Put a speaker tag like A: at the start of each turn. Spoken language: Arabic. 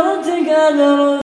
A: ذكرتك اذرفه